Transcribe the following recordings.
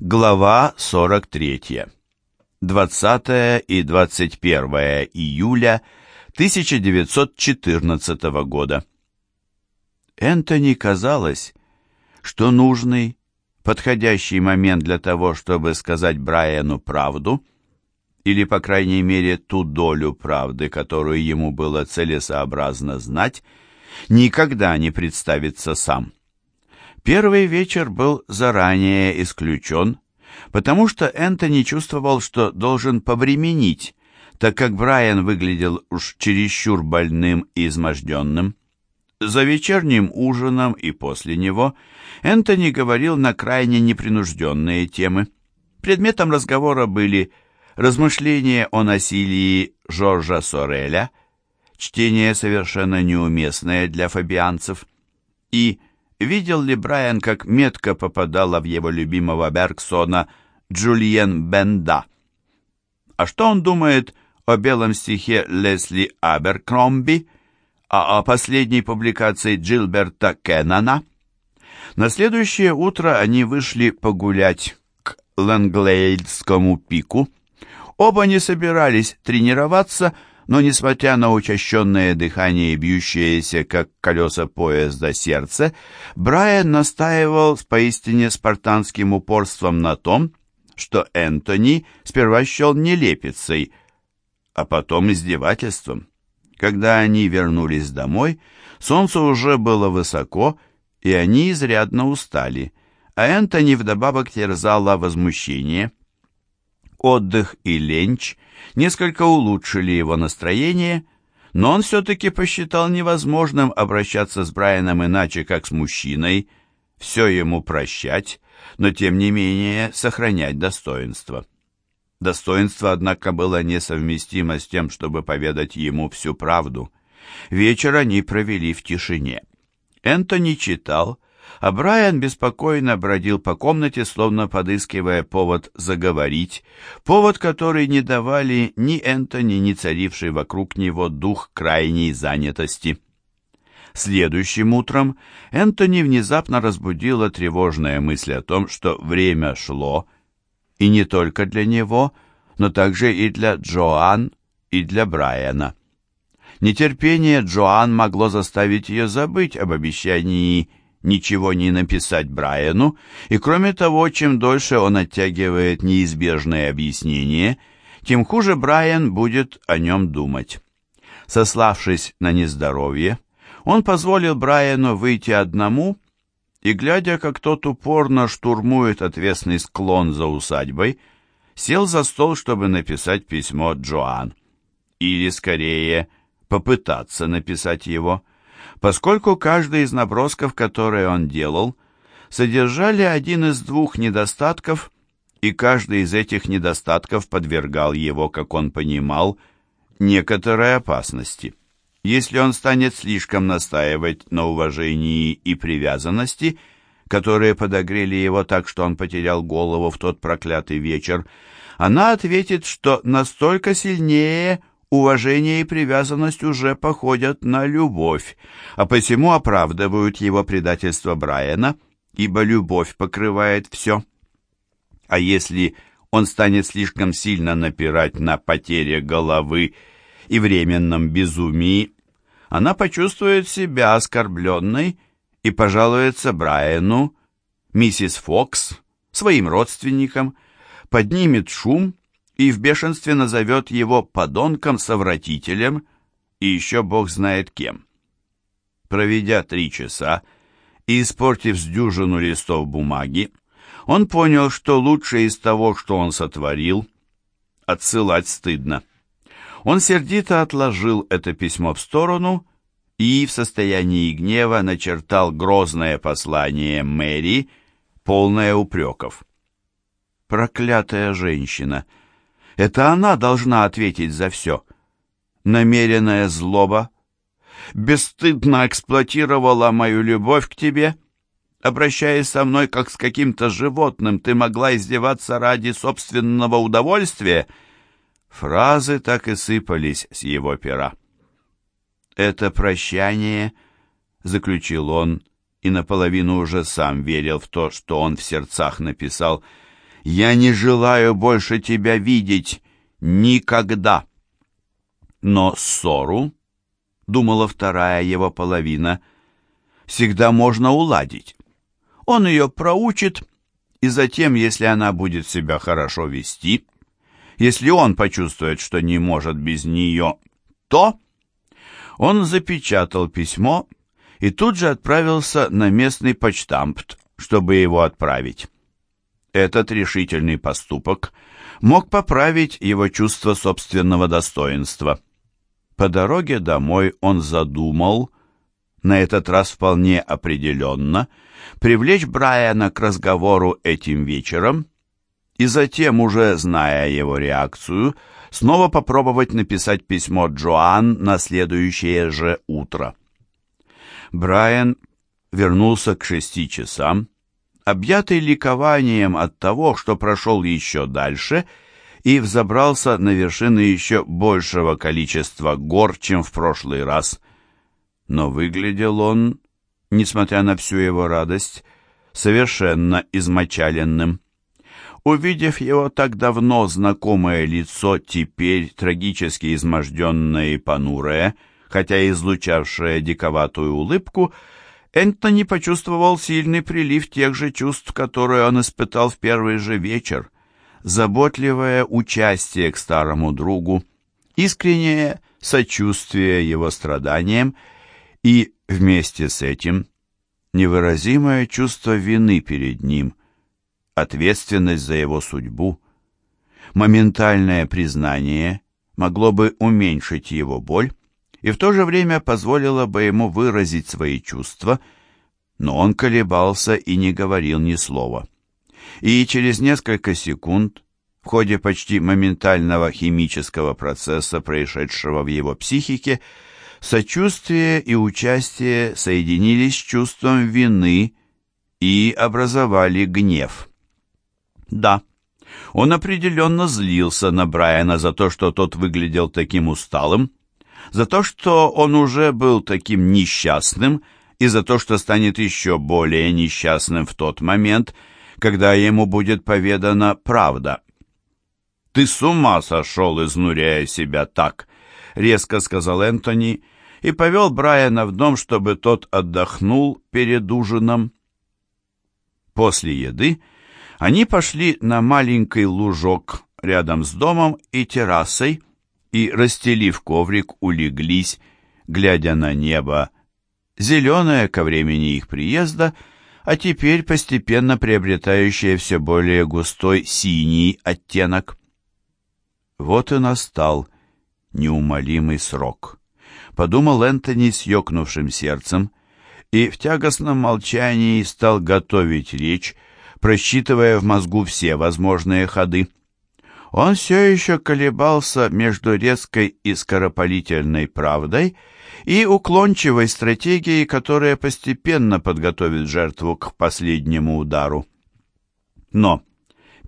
Глава 43. 20 и 21 июля 1914 года. Энтони казалось, что нужный, подходящий момент для того, чтобы сказать Брайану правду, или, по крайней мере, ту долю правды, которую ему было целесообразно знать, никогда не представится сам. Первый вечер был заранее исключен, потому что Энтони чувствовал, что должен повременить, так как Брайан выглядел уж чересчур больным и изможденным. За вечерним ужином и после него Энтони говорил на крайне непринужденные темы. Предметом разговора были размышления о насилии Жоржа Сореля, чтение совершенно неуместное для фабианцев, и видел ли Брайан, как метко попадала в его любимого Бергсона Джульен Бенда. А что он думает о белом стихе Лесли Аберкромби, а о последней публикации Джилберта Кеннона? На следующее утро они вышли погулять к Ланглейдскому пику. Оба не собирались тренироваться, но, несмотря на учащенное дыхание и бьющееся, как колеса поезда, сердце, Брайан настаивал с поистине спартанским упорством на том, что Энтони сперва счел нелепицей, а потом издевательством. Когда они вернулись домой, солнце уже было высоко, и они изрядно устали, а Энтони вдобавок терзало возмущение. Отдых и ленч несколько улучшили его настроение, но он все-таки посчитал невозможным обращаться с Брайаном иначе, как с мужчиной, все ему прощать, но тем не менее сохранять достоинство. Достоинство, однако, было несовместимо с тем, чтобы поведать ему всю правду. Вечер они провели в тишине. Энтони читал, а Брайан беспокойно бродил по комнате, словно подыскивая повод заговорить, повод, который не давали ни Энтони, ни царивший вокруг него дух крайней занятости. Следующим утром Энтони внезапно разбудила тревожная мысль о том, что время шло, и не только для него, но также и для Джоан и для Брайана. Нетерпение Джоан могло заставить ее забыть об обещании ничего не написать Брайану, и кроме того, чем дольше он оттягивает неизбежное объяснение, тем хуже Брайан будет о нем думать. Сославшись на нездоровье, он позволил Брайану выйти одному и, глядя, как тот упорно штурмует отвесный склон за усадьбой, сел за стол, чтобы написать письмо Джоан. Или, скорее, попытаться написать его – поскольку каждый из набросков, которые он делал, содержали один из двух недостатков, и каждый из этих недостатков подвергал его, как он понимал, некоторой опасности. Если он станет слишком настаивать на уважении и привязанности, которые подогрели его так, что он потерял голову в тот проклятый вечер, она ответит, что настолько сильнее – уважение и привязанность уже походят на любовь, а посему оправдывают его предательство Брайана, ибо любовь покрывает все. А если он станет слишком сильно напирать на потере головы и временном безумии, она почувствует себя оскорбленной и пожалуется Брайану, миссис Фокс, своим родственникам, поднимет шум и в бешенстве назовет его подонком-совратителем и еще бог знает кем. Проведя три часа и испортив с дюжину листов бумаги, он понял, что лучшее из того, что он сотворил, отсылать стыдно. Он сердито отложил это письмо в сторону и в состоянии гнева начертал грозное послание Мэри, полное упреков. «Проклятая женщина!» Это она должна ответить за все. Намеренная злоба бесстыдно эксплуатировала мою любовь к тебе. Обращаясь со мной как с каким-то животным, ты могла издеваться ради собственного удовольствия. Фразы так и сыпались с его пера. «Это прощание», — заключил он, и наполовину уже сам верил в то, что он в сердцах написал, — Я не желаю больше тебя видеть никогда. Но ссору, думала вторая его половина, всегда можно уладить. Он ее проучит, и затем, если она будет себя хорошо вести, если он почувствует, что не может без нее, то... Он запечатал письмо и тут же отправился на местный почтампт, чтобы его отправить. Этот решительный поступок мог поправить его чувство собственного достоинства. По дороге домой он задумал, на этот раз вполне определенно, привлечь Брайана к разговору этим вечером и затем, уже зная его реакцию, снова попробовать написать письмо Джоан на следующее же утро. Брайан вернулся к шести часам, объятый ликованием от того, что прошел еще дальше и взобрался на вершины еще большего количества гор, чем в прошлый раз. Но выглядел он, несмотря на всю его радость, совершенно измочаленным. Увидев его так давно знакомое лицо, теперь трагически изможденное и понурое, хотя излучавшее диковатую улыбку, Энтони почувствовал сильный прилив тех же чувств, которые он испытал в первый же вечер. Заботливое участие к старому другу, искреннее сочувствие его страданиям и, вместе с этим, невыразимое чувство вины перед ним, ответственность за его судьбу. Моментальное признание могло бы уменьшить его боль, и в то же время позволило бы ему выразить свои чувства, но он колебался и не говорил ни слова. И через несколько секунд, в ходе почти моментального химического процесса, происшедшего в его психике, сочувствие и участие соединились с чувством вины и образовали гнев. Да, он определенно злился на Брайана за то, что тот выглядел таким усталым, за то, что он уже был таким несчастным, и за то, что станет еще более несчастным в тот момент, когда ему будет поведана правда. «Ты с ума сошел, изнуряя себя так!» — резко сказал Энтони и повел Брайана в дом, чтобы тот отдохнул перед ужином. После еды они пошли на маленький лужок рядом с домом и террасой, и, расстелив коврик, улеглись, глядя на небо, зеленое ко времени их приезда, а теперь постепенно приобретающее все более густой синий оттенок. Вот и настал неумолимый срок, подумал Энтони с ёкнувшим сердцем, и в тягостном молчании стал готовить речь, просчитывая в мозгу все возможные ходы. Он все еще колебался между резкой и скоропалительной правдой и уклончивой стратегией, которая постепенно подготовит жертву к последнему удару. Но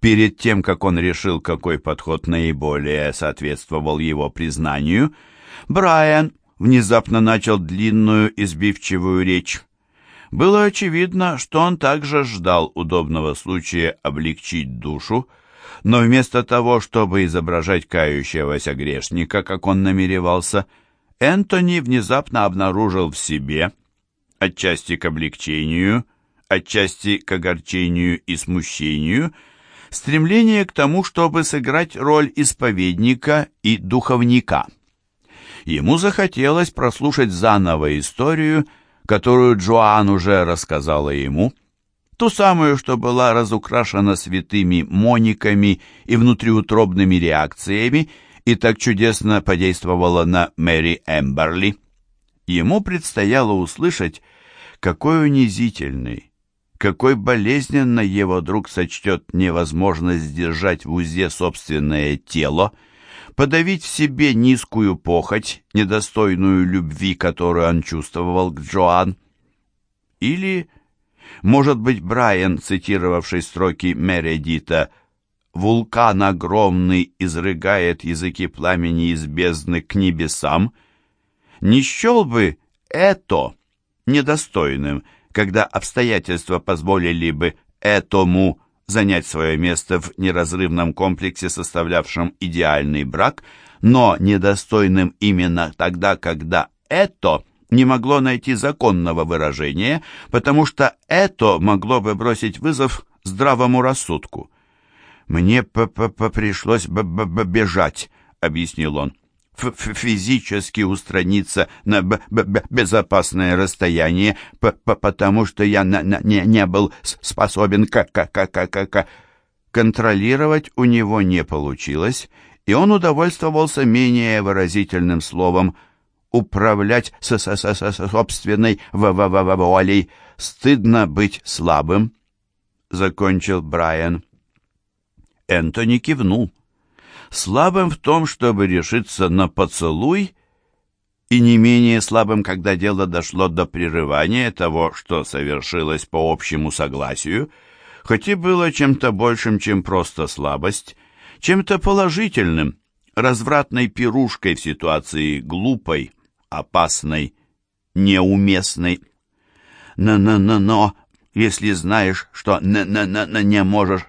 перед тем, как он решил, какой подход наиболее соответствовал его признанию, Брайан внезапно начал длинную избивчивую речь. Было очевидно, что он также ждал удобного случая облегчить душу, но вместо того, чтобы изображать кающегося грешника, как он намеревался, Энтони внезапно обнаружил в себе, отчасти к облегчению, отчасти к огорчению и смущению, стремление к тому, чтобы сыграть роль исповедника и духовника. Ему захотелось прослушать заново историю, которую Джоан уже рассказала ему, ту самую, что была разукрашена святыми мониками и внутриутробными реакциями и так чудесно подействовала на Мэри Эмберли. Ему предстояло услышать, какой унизительный, какой болезненно его друг сочтет невозможность сдержать в узе собственное тело, подавить в себе низкую похоть, недостойную любви, которую он чувствовал к Джоан. Или может быть, Брайан, цитировавший строки Мередита «Вулкан огромный изрыгает языки пламени из бездны к небесам», не счел бы это недостойным, когда обстоятельства позволили бы этому занять свое место в неразрывном комплексе, составлявшем идеальный брак, но недостойным именно тогда, когда это не могло найти законного выражения, потому что это могло бы бросить вызов здравому рассудку. «Мне п -п -п пришлось б -б -б бежать», — объяснил он. Ф «Физически устраниться на б -б безопасное расстояние, п -п потому что я на на не, не был способен к к к к к к Контролировать у него не получилось, и он удовольствовался менее выразительным словом «управлять с с с с собственной в в в волей. Стыдно быть слабым», — закончил Брайан. Энтони кивнул. Слабым в том, чтобы решиться на поцелуй, и не менее слабым, когда дело дошло до прерывания того, что совершилось по общему согласию, хоть и было чем-то большим, чем просто слабость, чем-то положительным, развратной пирушкой в ситуации глупой, опасной, неуместной. «Но-но-но-но, если знаешь, что н-н-н не можешь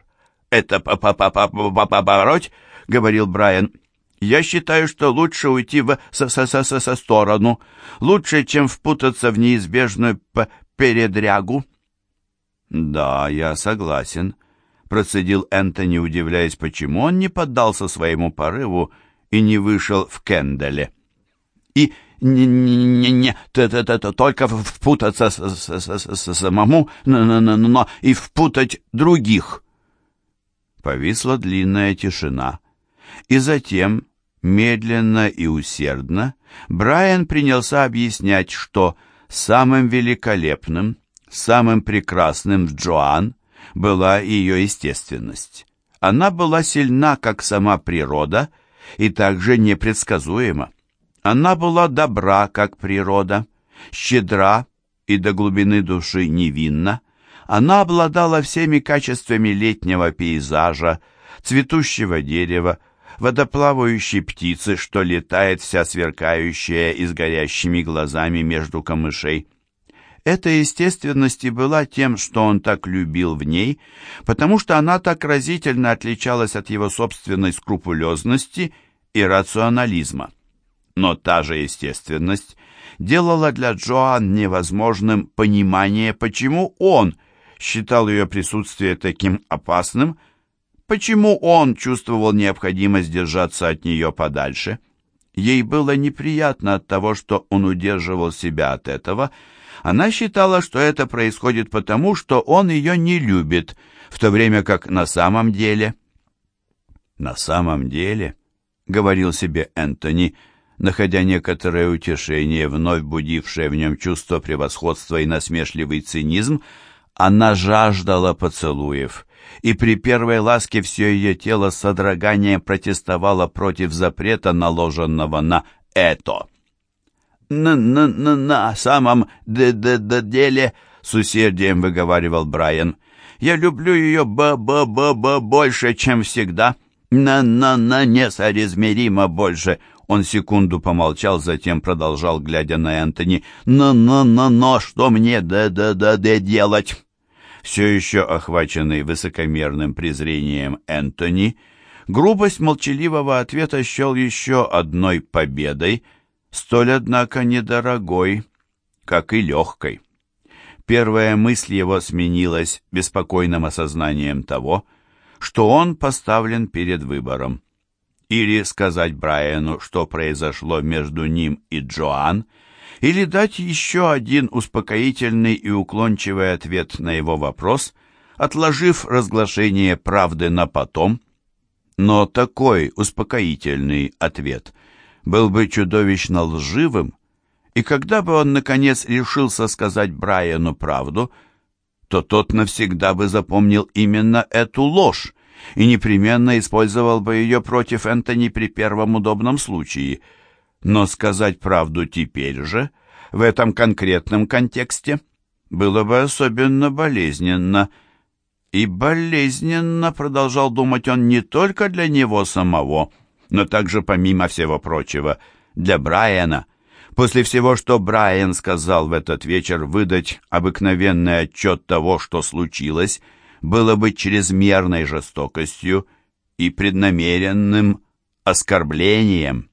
это побороть, — говорил Брайан. «Я считаю, что лучше уйти в со со со со со сторону, лучше, чем впутаться в неизбежную передрягу». «Да, я согласен», — процедил Энтони, удивляясь, почему он не поддался своему порыву и не вышел в Кенделе. «И не-не-не, только впутаться с, с, с, самому, но и впутать других». Повисла длинная тишина. И затем, медленно и усердно, Брайан принялся объяснять, что самым великолепным, самым прекрасным в Джоан была ее естественность. Она была сильна, как сама природа, и также непредсказуема. Она была добра, как природа, щедра и до глубины души невинна, она обладала всеми качествами летнего пейзажа, цветущего дерева, водоплавающей птицы, что летает вся сверкающая и с горящими глазами между камышей. Эта естественность и была тем, что он так любил в ней, потому что она так разительно отличалась от его собственной скрупулезности и рационализма. Но та же естественность делала для Джоан невозможным понимание, почему он – считал ее присутствие таким опасным, почему он чувствовал необходимость держаться от нее подальше. Ей было неприятно от того, что он удерживал себя от этого. Она считала, что это происходит потому, что он ее не любит, в то время как на самом деле... «На самом деле», — говорил себе Энтони, находя некоторое утешение, вновь будившее в нем чувство превосходства и насмешливый цинизм, — она жаждала поцелуев, и при первой ласке все ее тело с содроганием протестовало против запрета, наложенного на это. «На, на, на, на самом д -д -д деле», — с усердием выговаривал Брайан, — «я люблю ее б-б-б-б больше, чем всегда, на-на-на несоразмеримо больше». Он секунду помолчал, затем продолжал, глядя на Энтони. «Но-но-но-но, что мне да-да-да-да делать?» Все еще охваченный высокомерным презрением Энтони, грубость молчаливого ответа счел еще одной победой, столь, однако, недорогой, как и легкой. Первая мысль его сменилась беспокойным осознанием того, что он поставлен перед выбором или сказать Брайану, что произошло между ним и Джоан, или дать еще один успокоительный и уклончивый ответ на его вопрос, отложив разглашение правды на потом. Но такой успокоительный ответ был бы чудовищно лживым, и когда бы он, наконец, решился сказать Брайану правду, то тот навсегда бы запомнил именно эту ложь, и непременно использовал бы ее против Энтони при первом удобном случае. Но сказать правду теперь же, в этом конкретном контексте, было бы особенно болезненно. И болезненно, продолжал думать он, не только для него самого, но также, помимо всего прочего, для Брайана. После всего, что Брайан сказал в этот вечер, выдать обыкновенный отчет того, что случилось – было бы чрезмерной жестокостью и преднамеренным оскорблением.